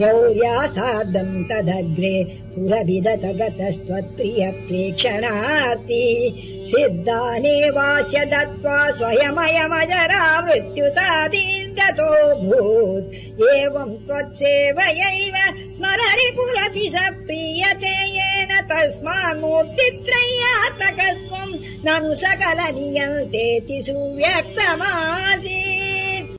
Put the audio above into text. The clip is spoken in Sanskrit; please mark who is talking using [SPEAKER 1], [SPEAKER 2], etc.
[SPEAKER 1] गौर्यासादम् तदग्रे पुरभितगतस्त्वत्प्रिय प्रेक्षणास्ति सिद्धा निवास्य दत्त्वा स्वयमयमजरा मृत्युता दीर्गतोऽभूत् एवम् त्वत्सेवयैव स्मररि पुरपि स प्रीयते येन तस्मान्मूर्तित्रय्यात्मकत्वम् ननु सकलनीयन्तेति सुव्यक्तमासि